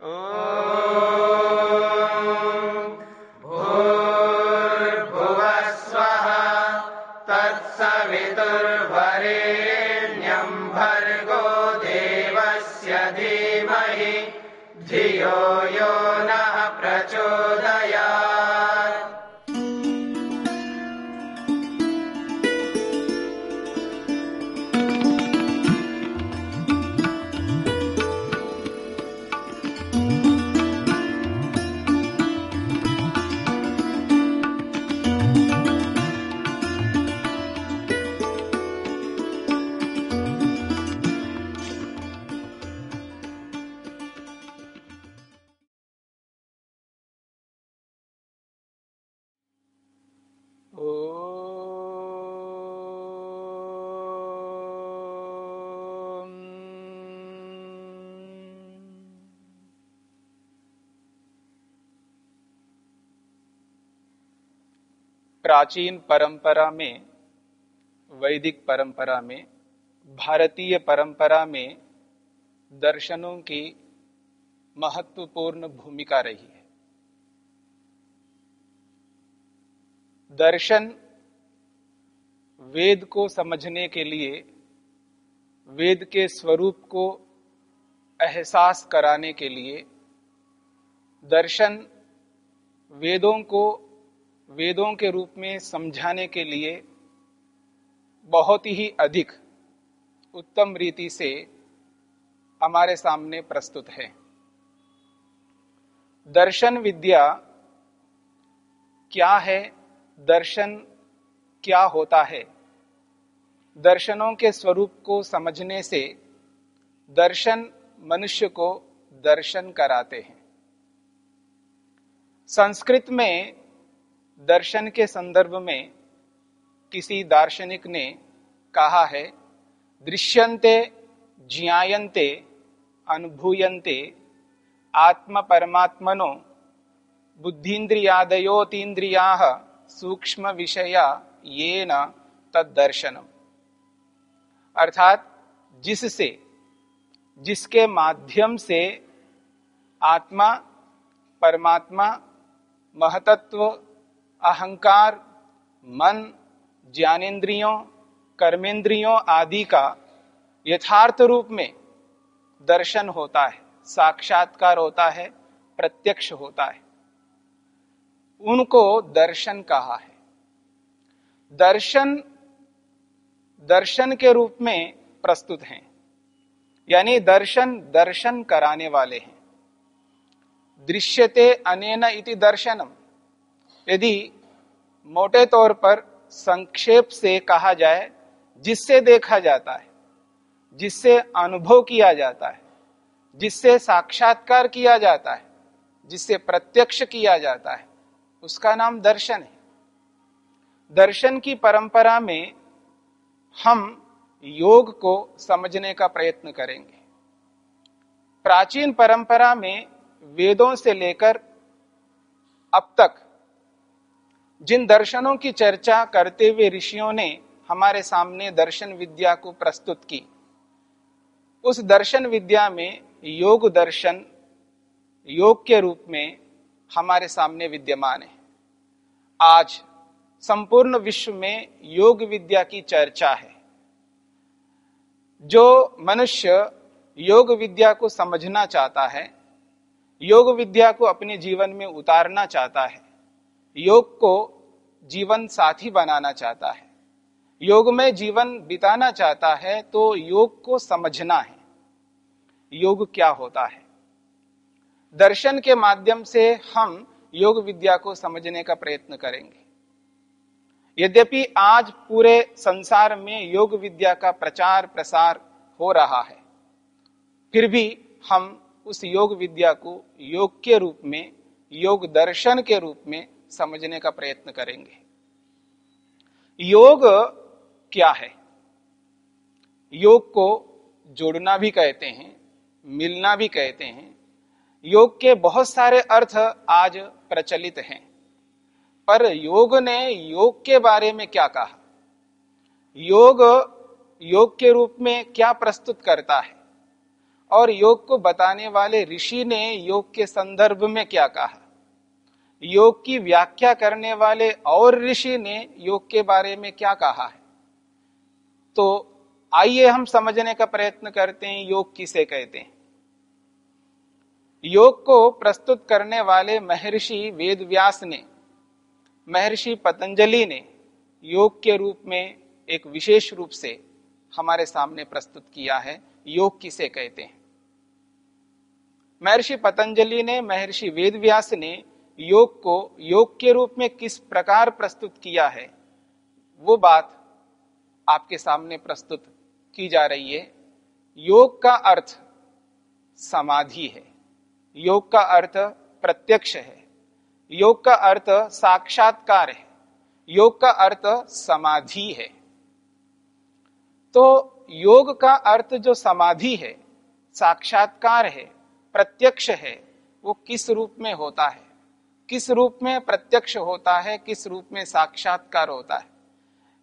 Oh. प्राचीन परंपरा में, वैदिक परंपरा में, भारतीय परंपरा में दर्शनों की महत्वपूर्ण भूमिका रही है। दर्शन वेद को समझने के लिए, वेद के स्वरूप को एहसास कराने के लिए, दर्शन वेदों को वेदों के रूप में समझाने के लिए बहुत ही अधिक उत्तम रीति से हमारे सामने प्रस्तुत है। दर्शन विद्या क्या है? दर्शन क्या होता है? दर्शनों के स्वरूप को समझने से दर्शन मनुष्य को दर्शन कराते हैं। संस्कृत में दर्शन के संदर्भ में किसी दार्शनिक ने कहा है दृश्यंते ज्ञायन्ते, अनुभूयन्ते आत्म परमात्मनो बुद्धिन्द्रियादयोतीन्द्रिया सूक्ष्म विषया ये न तदर्शनम अर्थात जिससे, जिसके माध्यम से आत्मा, परमात्मा, महतत्व अहंकार, मन, ज्ञानेन्द्रियों कर्मेंद्रियों आदि का यथार्थ रूप में दर्शन होता है, साक्षात्कार होता है, प्रत्यक्ष होता है। उनको दर्शन कहा है। दर्शन दर्शन के रूप में प्रस्तुत हैं। यानी दर्शन दर्शन कराने वाले हैं। दृश्यते अनेन इति दर्शनम। यदि मोटे तौर पर संक्षेप से कहा जाए, जिससे देखा जाता है, जिससे अनुभव किया जाता है, जिससे साक्षात्कार किया जाता है, जिससे प्रत्यक्ष किया जाता है, उसका नाम दर्शन है। दर्शन की परंपरा में हम योग को समझने का प्रयत्न करेंगे। प्राचीन परंपरा में वेदों से लेकर अब तक जिन दर्शनों की चर्चा करते हुए ऋषियों ने हमारे सामने दर्शन विद्या को प्रस्तुत की, उस दर्शन विद्या में योग दर्शन, योग के रूप में हमारे सामने विद्यमान है। आज संपूर्ण विश्व में योग विद्या की चर्चा है, जो मनुष्य योग विद्या को समझना चाहता है, योग विद्या को अपने जीवन में उतारना चाहता है। योग को जीवन साथी बनाना चाहता है। योग में जीवन बिताना चाहता है तो योग को समझना है। योग क्या होता है? दर्शन के माध्यम से हम योग विद्या को समझने का प्रयत्न करेंगे। यद्यपि आज पूरे संसार में योग विद्या का प्रचार प्रसार हो रहा है, फिर भी हम उस योग विद्या को योग के रूप में, योग दर्शन के रूप में समझने का प्रयत्न करेंगे। योग क्या है? योग को जोड़ना भी कहते हैं, मिलना भी कहते हैं। योग के बहुत सारे अर्थ आज प्रचलित हैं। पर योग ने योग के बारे में क्या कहा? योग योग के रूप में क्या प्रस्तुत करता है? और योग को बताने वाले ऋषि ने योग के संदर्भ में क्या कहा? योग की व्याख्या करने वाले और ऋषि ने योग के बारे में क्या कहा है? तो आइए हम समझने का प्रयत्न करते हैं, योग किसे कहते हैं? योग को प्रस्तुत करने वाले महर्षि वेद व्यास ने, महर्षि पतंजलि ने योग के रूप में एक विशेष रूप से हमारे सामने प्रस्तुत किया है, योग किसे कहते हैं? महर्षि पतंजलि ने, महर्षि वेद व्यास ने योग को, योग के रूप में किस प्रकार प्रस्तुत किया है, वो बात आपके सामने प्रस्तुत की जा रही है। योग का अर्थ समाधि है। योग का अर्थ प्रत्यक्ष है। योग का अर्थ साक्षात्कार है। योग का अर्थ समाधि है। तो योग का अर्थ जो समाधि है, साक्षात्कार है, प्रत्यक्ष है, वो किस रूप में होता है? किस रूप में प्रत्यक्ष होता है, किस रूप में साक्षात्कार होता है।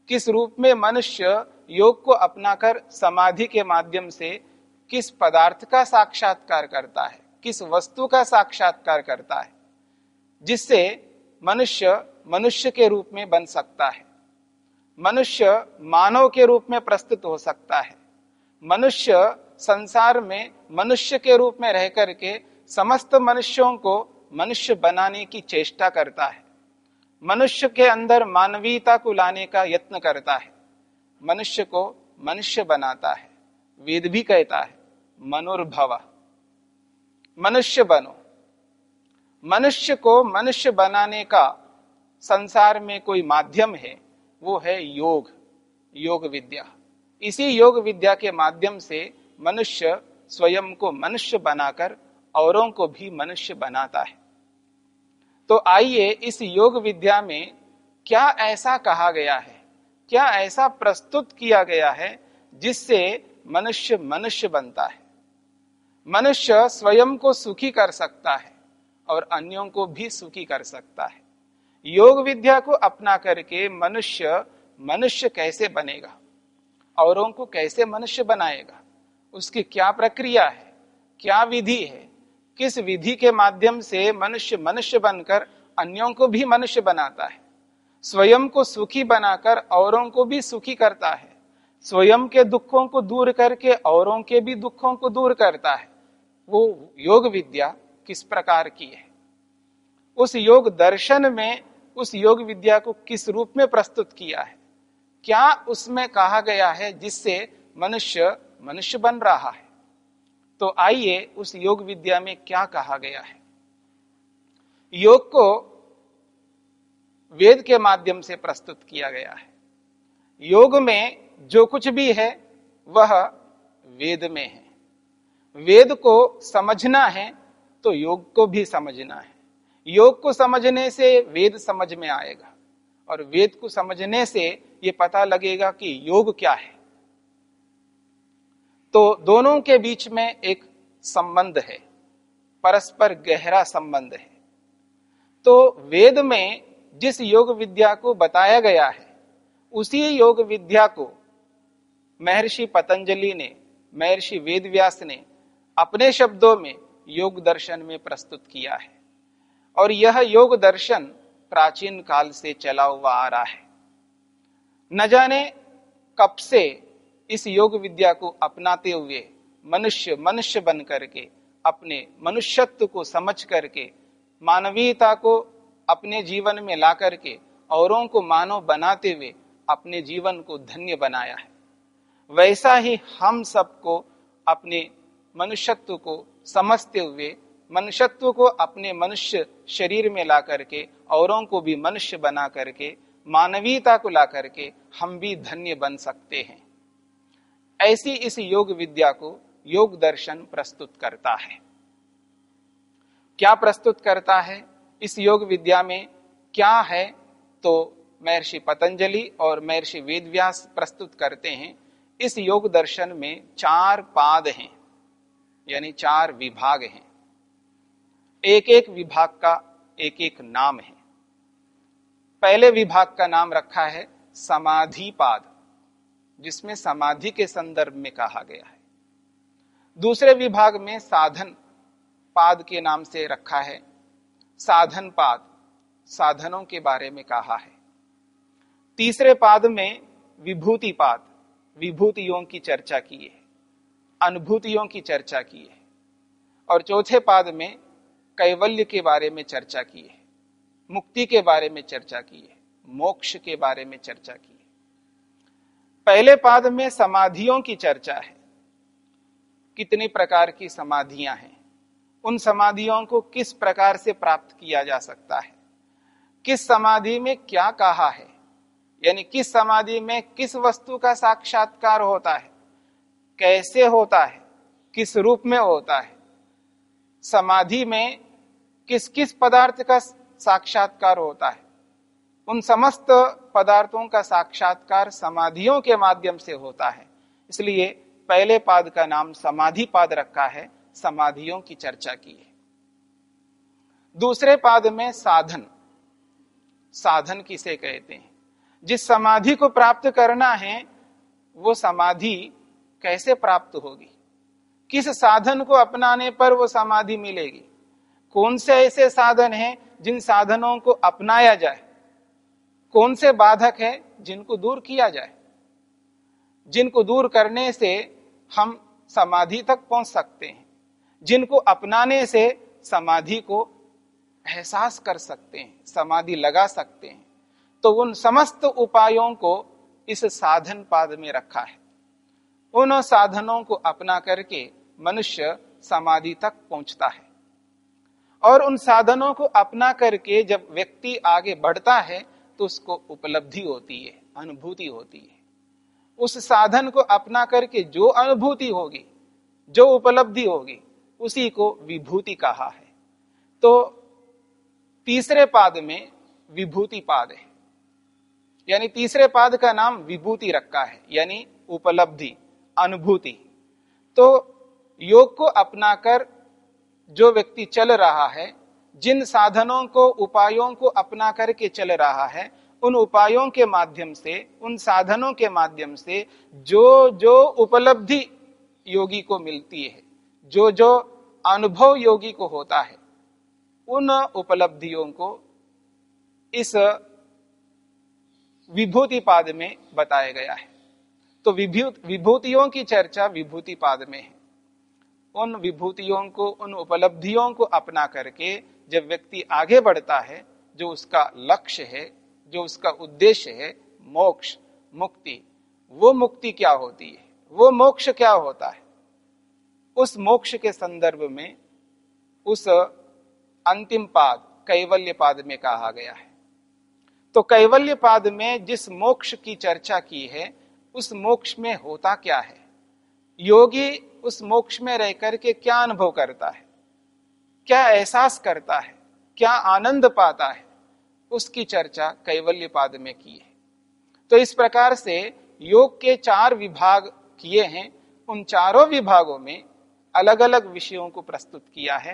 किस रूप में मनुष्य योग को अपनाकर समाधि के माध्यम से किस पदार्थ का साक्षात्कार करता है, किस वस्तु का साक्षात्कार करता है, जिससे मनुष्य मनुष्य के रूप में बन सकता है। मनुष्य मानव के रूप में प्रस्तुत हो सकता है। मनुष्य संसार में मनुष्य के रूप में रह करके समस्त मनुष्यों को मनुष्य बनाने की चेष्टा करता है। मनुष्य के अंदर मानवीयता को लाने का यत्न करता है। मनुष्य को मनुष्य बनाता है, वेद भी कहता है, मनोर्भव। मनुष्य बनो। मनुष्य को मनुष्य बनाने का संसार में कोई माध्यम है, वो है योग योग विद्या। इसी योग विद्या के माध्यम से मनुष्य स्वयं को मनुष्य बनाकर औरों को भी मनुष्य बनाता है। तो आइए इस योग विद्या में क्या ऐसा कहा गया है? क्या ऐसा प्रस्तुत किया गया है जिससे मनुष्य मनुष्य बनता है? मनुष्य स्वयं को सुखी कर सकता है और अन्यों को भी सुखी कर सकता है। योग विद्या को अपना करके मनुष्य मनुष्य कैसे बनेगा? औरों को कैसे मनुष्य बनाएगा? उसकी क्या प्रक्रिया है? क्या विधि है? किस विधि के माध्यम से मनुष्य मनुष्य बनकर अन्यों को भी मनुष्य बनाता है? स्वयं को सुखी बनाकर औरों को भी सुखी करता है। स्वयं के दुखों को दूर करके औरों के भी दुखों को दूर करता है। वो योग विद्या किस प्रकार की है? उस योग दर्शन में उस योग विद्या को किस रूप में प्रस्तुत किया है? क्या उसमें कहा गया है जिससे मनुष्य मनुष्य बन रहा है? तो आइए उस योग विद्या में क्या कहा गया है। योग को वेद के माध्यम से प्रस्तुत किया गया है। योग में जो कुछ भी है, वह वेद में है। वेद को समझना है तो योग को भी समझना है। योग को समझने से वेद समझ में आएगा और वेद को समझने से ये पता लगेगा कि योग क्या है। तो दोनों के बीच में एक संबंध है, परस्पर गहरा संबंध है। तो वेद में जिस योग विद्या को बताया गया है, उसी योग विद्या को महर्षि पतंजलि ने, महर्षि वेदव्यास ने अपने शब्दों में योग दर्शन में प्रस्तुत किया है। और यह योग दर्शन प्राचीन काल से चला हुआ आ रहा है। न जाने कब से इस योग विद्या को अपनाते हुए मनुष्य मनुष्य बन करके, अपने मनुष्यत्व को समझ करके, मानवीयता को अपने जीवन में ला करके, औरों को मानव बनाते हुए अपने जीवन को धन्य बनाया है। वैसा ही हम सबको अपने मनुष्यत्व को समझते हुए, मनुष्यत्व को अपने मनुष्य शरीर में ला करके, औरों को भी मनुष्य बना करके, मानवीयता को ला करके हम भी धन्य बन सकते हैं। ऐसी इस योग विद्या को योग दर्शन प्रस्तुत करता है। क्या प्रस्तुत करता है? इस योग विद्या में क्या है? तो महर्षि पतंजलि और महर्षि वेदव्यास प्रस्तुत करते हैं। इस योग दर्शन में चार पाद हैं, यानी चार विभाग हैं। एक एक विभाग का एक एक नाम है। पहले विभाग का नाम रखा है समाधि पाद जिसमें समाधि के संदर्भ में कहा गया है। दूसरे विभाग में साधन पाद के नाम से रखा है। साधन पाद साधनों के बारे में कहा है। तीसरे पाद में विभूति पाद, विभूतियों की चर्चा की है, अनुभूतियों की चर्चा की है, और चौथे पाद में कैवल्य के बारे में चर्चा की है, मुक्ति के बारे में चर्चा की है, मोक्ष के बारे में चर्चा की पहले पाद में समाधियों की चर्चा है। कितनी प्रकार की समाधियाँ हैं? उन समाधियों को किस प्रकार से प्राप्त किया जा सकता है? किस समाधि में क्या कहा है? यानी किस समाधि में किस वस्तु का साक्षात्कार होता है? कैसे होता है? किस रूप में होता है? समाधि में किस किस पदार्थ का साक्षात्कार होता है? उन समस्त पदार्थों का साक्षात्कार समाधियों के माध्यम से होता है। इसलिए पहले पाद का नाम समाधि पाद रखा है, समाधियों की चर्चा की है। दूसरे पाद में साधन। साधन किसे कहते हैं? जिस समाधि को प्राप्त करना है, वो समाधि कैसे प्राप्त होगी? किस साधन को अपनाने पर वो समाधि मिलेगी? कौन से ऐसे साधन हैं जिन साधनों को अपनाया जाए? कौन से बाधक है जिनको दूर किया जाए? जिनको दूर करने से हम समाधि तक पहुँच सकते हैं। जिनको अपनाने से समाधि को एहसास कर सकते हैं, समाधि लगा सकते हैं। तो उन समस्त उपायों को इस साधन पाद में रखा है। उन साधनों को अपना करके मनुष्य समाधि तक पहुँचता है। और उन साधनों को अपना करके जब व्यक्ति आगे बढ़ता है तो उसको उपलब्धि होती है, अनुभूति होती है। उस साधन को अपना करके जो अनुभूति होगी, जो उपलब्धि होगी, उसी को विभूति कहा है। तो तीसरे पाद में विभूति पाद है। यानी तीसरे पाद का नाम विभूति रखा है, यानी उपलब्धि, अनुभूति। तो योग को अपनाकर जो व्यक्ति चल रहा है जिन साधनों को, उपायों को अपना करके चल रहा है, उन उपायों के माध्यम से, उन साधनों के माध्यम से जो जो उपलब्धि योगी को मिलती है जो जो अनुभव योगी को होता है, उन उपलब्धियों को इस विभूति पाद में बताया गया है। तो विभूत विभूतियों की चर्चा विभूति पाद में है। उन विभूतियों को, उन उपलब्धियों को अपना करके जब व्यक्ति आगे बढ़ता है, जो उसका लक्ष्य है, जो उसका उद्देश्य है, मोक्ष, मुक्ति, वो मुक्ति क्या होती है? वो मोक्ष क्या होता है? उस मोक्ष के संदर्भ में उस अंतिम पाद, कैवल्य पाद में कहा गया है। तो कैवल्य पाद में जिस मोक्ष की चर्चा की है, उस मोक्ष में होता क्या है? योगी उस मोक्ष में रह करके क्या अनुभव करता है? क्या एहसास करता है? क्या आनंद पाता है? उसकी चर्चा कैवल्य पाद में की है। तो इस प्रकार से योग के चार विभाग किए हैं। उन चारों विभागों में अलग अलग विषयों को प्रस्तुत किया है।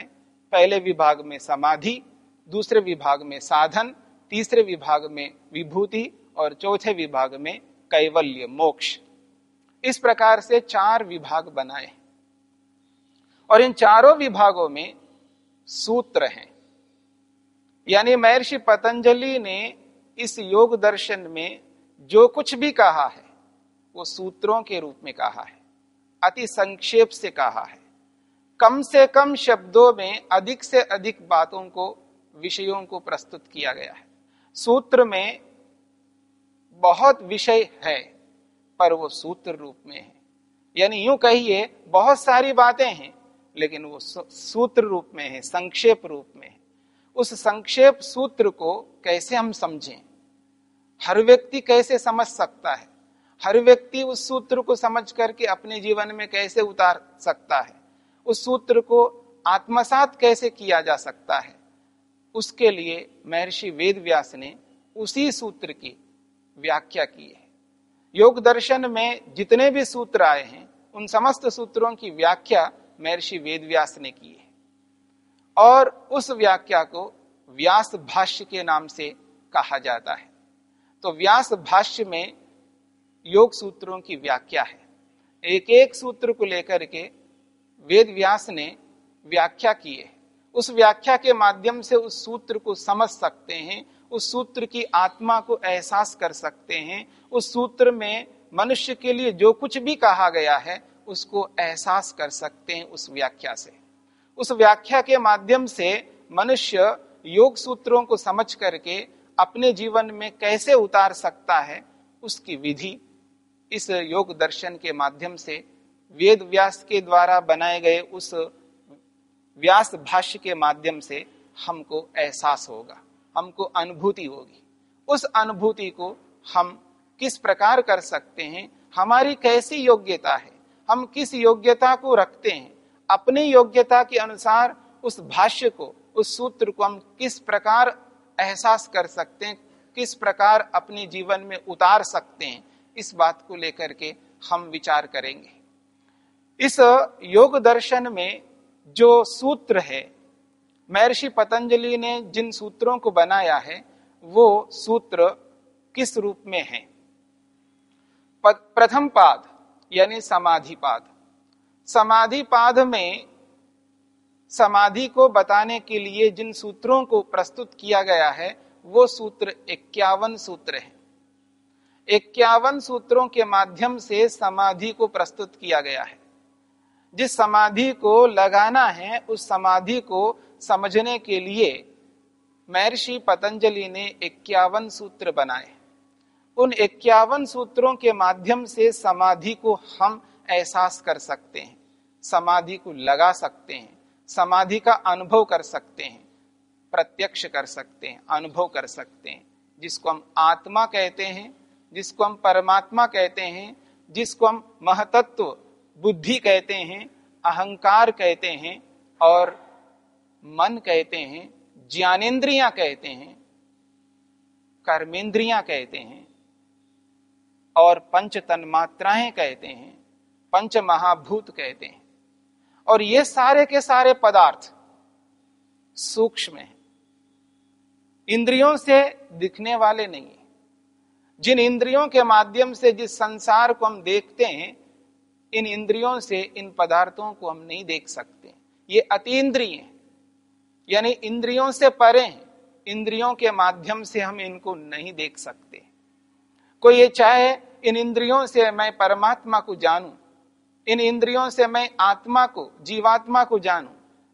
पहले विभाग में समाधि, दूसरे विभाग में साधन, तीसरे विभाग में विभूति और चौथे विभाग में कैवल्य मोक्ष। इस प्रकार से चार विभाग बनाए और इन चारों विभागों में सूत्र हैं। यानी महर्षि पतंजलि ने इस योग दर्शन में जो कुछ भी कहा है, वो सूत्रों के रूप में कहा है, अति संक्षेप से कहा है। कम से कम शब्दों में अधिक से अधिक बातों को, विषयों को प्रस्तुत किया गया है। सूत्र में बहुत विषय है, पर वो सूत्र रूप में है। यानी यूँ कहिए, बहुत सारी बातें हैं लेकिन वो सूत्र रूप में है, संक्षेप रूप में है। उस संक्षेप सूत्र को कैसे हम समझें? हर व्यक्ति कैसे समझ सकता है? हर व्यक्ति उस सूत्र को समझ करके अपने जीवन में कैसे उतार सकता है? उस सूत्र को आत्मसात कैसे किया जा सकता है? उसके लिए महर्षि वेद व्यास ने उसी सूत्र की व्याख्या की है। योग दर्शन में जितने भी सूत्र आए हैं, उन समस्त सूत्रों की व्याख्या महर्षि वेद व्यास ने की है। और उस व्याख्या को व्यास भाष्य के नाम से कहा जाता है। तो व्यास भाष्य में योग सूत्रों की व्याख्या है। एक एक सूत्र को लेकर के वेद व्यास ने व्याख्या की है। उस व्याख्या के माध्यम से उस सूत्र को समझ सकते हैं, उस सूत्र की आत्मा को एहसास कर सकते हैं, उस सूत्र में मनुष्य के लिए जो कुछ भी कहा गया है उसको एहसास कर सकते हैं उस व्याख्या से। उस व्याख्या के माध्यम से मनुष्य योग सूत्रों को समझ करके अपने जीवन में कैसे उतार सकता है, उसकी विधि इस योग दर्शन के माध्यम से वेद व्यास के द्वारा बनाए गए उस व्यास भाष्य के माध्यम से हमको एहसास होगा, हमको अनुभूति होगी। उस अनुभूति को हम किस प्रकार कर सकते हैं, हमारी कैसी योग्यता है हम किस योग्यता को रखते हैं? अपनी योग्यता के अनुसार उस भाष्य को, उस सूत्र को हम किस प्रकार एहसास कर सकते हैं? किस प्रकार अपने जीवन में उतार सकते हैं? इस बात को लेकर के हम विचार करेंगे। इस योग दर्शन में जो सूत्र है, महर्षि पतंजलि ने जिन सूत्रों को बनाया है, वो सूत्र किस रूप में है? प्रथम पाद यानी समाधि पाद समाधि पाद में समाधि को बताने के लिए जिन सूत्रों को प्रस्तुत किया गया है, वो सूत्र इक्यावन सूत्र है। इक्यावन सूत्रों के माध्यम से समाधि को प्रस्तुत किया गया है। जिस समाधि को लगाना है, उस समाधि को समझने के लिए महर्षि पतंजलि ने इक्यावन सूत्र बनाए। उन इक्यावन सूत्रों के माध्यम से समाधि को हम एहसास कर सकते हैं, समाधि को लगा सकते हैं, समाधि का अनुभव कर सकते हैं, प्रत्यक्ष कर सकते हैं, अनुभव कर सकते हैं, जिसको हम आत्मा कहते हैं, जिसको हम परमात्मा कहते हैं, जिसको हम महतत्व, बुद्धि कहते हैं, अहंकार कहते हैं और मन कहते हैं ज्ञानेन्द्रियाँ कहते हैं, कर्मेंद्रियाँ कहते हैं और पंच तन मात्राएँ कहते हैं, पंच महाभूत कहते हैं। और ये सारे के सारे पदार्थ सूक्ष्म है। इंद्रियों से दिखने वाले नहीं। है जिन इंद्रियों के माध्यम से जिस संसार को हम देखते हैं, इन इंद्रियों से इन पदार्थों को हम नहीं देख सकते। ये अतीन्द्रिय हैं। यानी इंद्रियों से परे हैं। इंद्रियों के माध्यम से हम इनको नहीं देख सकते। कोई ये चाहे, इन इंद्रियों से मैं परमात्मा को जानूं, इन इंद्रियों से मैं आत्मा को, जीवात्मा को जानूं,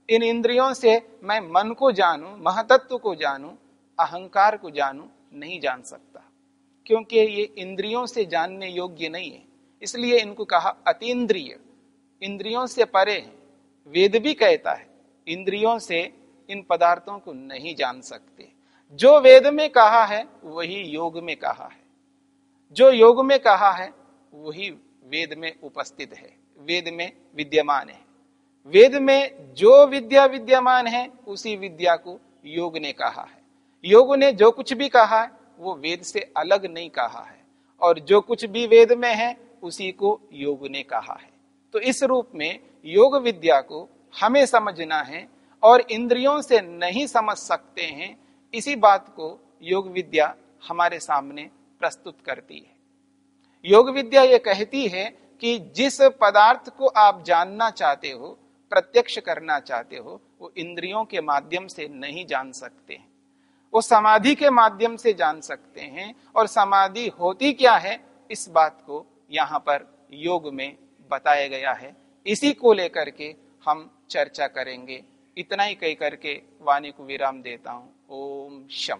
इन इंद्रियों से मैं मन को जानूं, महतत्व को जानूं, अहंकार को जानूं, नहीं जान सकता। क्योंकि ये इंद्रियों से जानने योग्य नहीं है। इसलिए इनको कहा अतीन्द्रिय। इंद्रियों से परे है। वेद भी कहता है, इंद्रियों से इन पदार्थों को नहीं जान सकते। जो वेद में कहा है, वही योग में कहा है। जो योग में कहा है, वही वेद में उपस्थित है। वेद में विद्यमान है। वेद में जो विद्या विद्यमान है, उसी विद्या को योग ने कहा है। योग ने जो कुछ भी कहा है वो वेद से अलग नहीं कहा है। और जो कुछ भी वेद में है, उसी को योग ने कहा है। तो इस रूप में योग विद्या को हमें समझना है और इंद्रियों से नहीं समझ सकते हैं, इसी बात को योग विद्या हमारे सामने प्रस्तुत करती है। योग विद्या ये कहती है कि जिस पदार्थ को आप जानना चाहते हो, प्रत्यक्ष करना चाहते हो, वो इंद्रियों के माध्यम से नहीं जान सकते वो समाधि के माध्यम से जान सकते हैं और समाधि होती क्या है, इस बात को यहाँ पर योग में बताया गया है। इसी को लेकर के हम चर्चा करेंगे। इतना ही कह करके वाणी को विराम देता हूँ। ओम शम।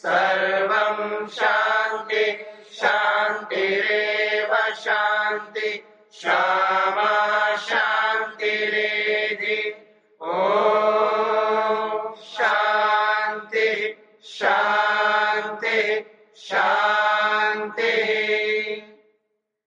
सर्वं शान्ति शान्तिरेव शान्ति क्षमा शान्तिरेधि। ओ शांति शांति शांति